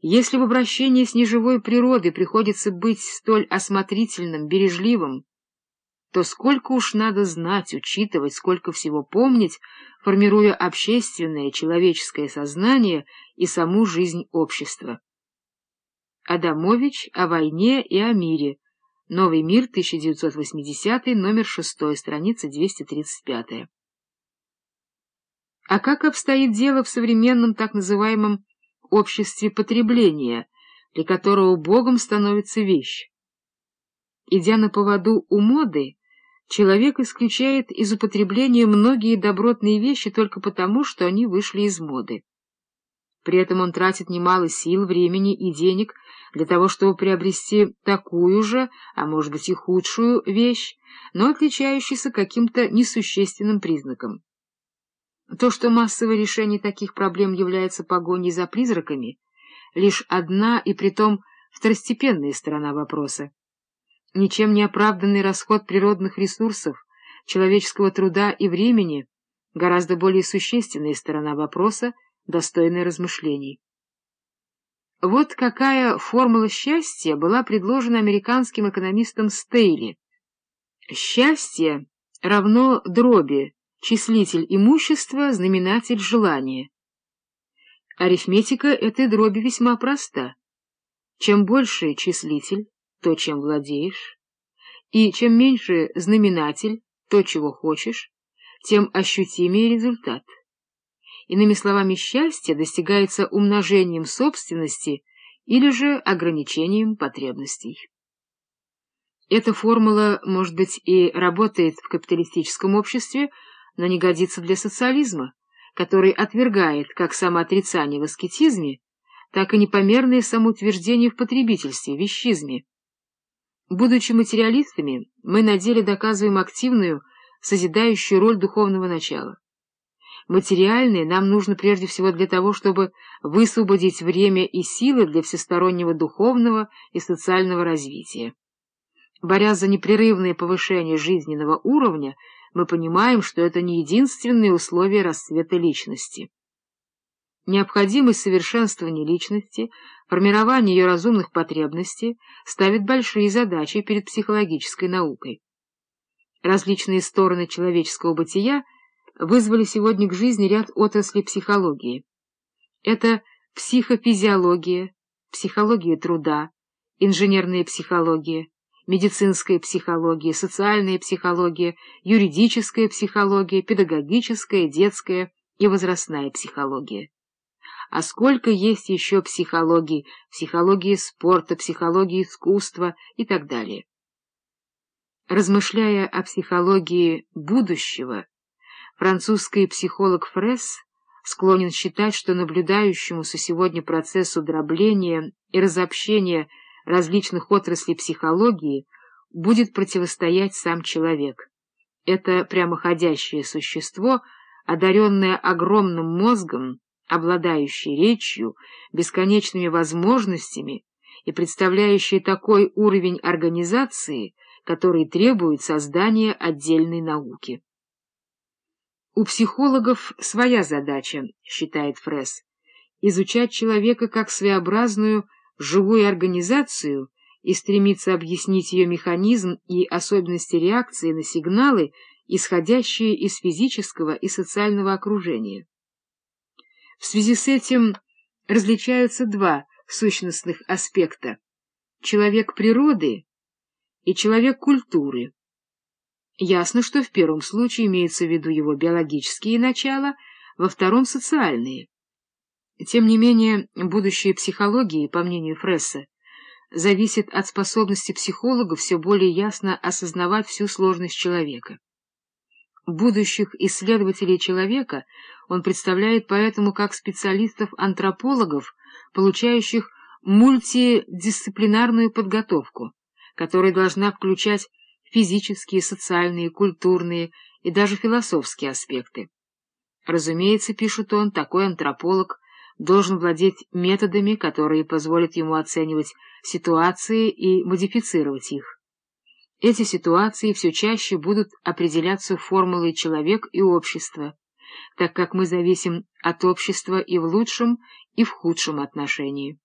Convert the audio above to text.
Если в обращении с неживой природой приходится быть столь осмотрительным, бережливым, то сколько уж надо знать, учитывать, сколько всего помнить, формируя общественное человеческое сознание и саму жизнь общества. Адамович о войне и о мире. Новый мир, 1980, номер 6, страница 235. А как обстоит дело в современном так называемом обществе потребления, для которого Богом становится вещь? Идя на поводу у моды, человек исключает из употребления многие добротные вещи только потому, что они вышли из моды. При этом он тратит немало сил, времени и денег для того, чтобы приобрести такую же, а может быть и худшую вещь, но отличающуюся каким-то несущественным признаком. То, что массовое решение таких проблем является погоней за призраками, лишь одна и притом второстепенная сторона вопроса. Ничем не оправданный расход природных ресурсов, человеческого труда и времени — гораздо более существенная сторона вопроса, достойная размышлений. Вот какая формула счастья была предложена американским экономистом Стейли. Счастье равно дроби, числитель имущества, знаменатель желания. Арифметика этой дроби весьма проста. Чем больше числитель, то, чем владеешь, и чем меньше знаменатель, то, чего хочешь, тем ощутимее результат. Иными словами, счастье достигается умножением собственности или же ограничением потребностей. Эта формула, может быть, и работает в капиталистическом обществе, но не годится для социализма, который отвергает как самоотрицание в аскетизме, так и непомерное самоутверждение в потребительстве, вещизме. Будучи материалистами, мы на деле доказываем активную, созидающую роль духовного начала. Материальное нам нужно прежде всего для того, чтобы высвободить время и силы для всестороннего духовного и социального развития. Борясь за непрерывное повышение жизненного уровня, мы понимаем, что это не единственные условия расцвета личности. Необходимость совершенствования личности, формирования ее разумных потребностей ставит большие задачи перед психологической наукой. Различные стороны человеческого бытия вызвали сегодня к жизни ряд отраслей психологии. Это психофизиология, психология труда, инженерная психология, медицинская психология, социальная психология, юридическая психология, педагогическая, детская и возрастная психология. А сколько есть еще психологий, психологии спорта, психологии искусства и так далее. Размышляя о психологии будущего, французский психолог Фресс склонен считать, что наблюдающемуся сегодня процессу дробления и разобщения различных отраслей психологии будет противостоять сам человек. Это прямоходящее существо, одаренное огромным мозгом, обладающее речью, бесконечными возможностями и представляющее такой уровень организации, который требует создания отдельной науки. У психологов своя задача, считает Фресс, изучать человека как своеобразную живую организацию и стремиться объяснить ее механизм и особенности реакции на сигналы, исходящие из физического и социального окружения. В связи с этим различаются два сущностных аспекта — человек природы и человек культуры. Ясно, что в первом случае имеется в виду его биологические начала, во втором — социальные. Тем не менее, будущее психологии, по мнению Фресса, зависит от способности психолога все более ясно осознавать всю сложность человека. Будущих исследователей человека он представляет поэтому как специалистов-антропологов, получающих мультидисциплинарную подготовку, которая должна включать физические, социальные, культурные и даже философские аспекты. Разумеется, пишет он, такой антрополог должен владеть методами, которые позволят ему оценивать ситуации и модифицировать их. Эти ситуации все чаще будут определяться формулой «человек и общество», так как мы зависим от общества и в лучшем, и в худшем отношении.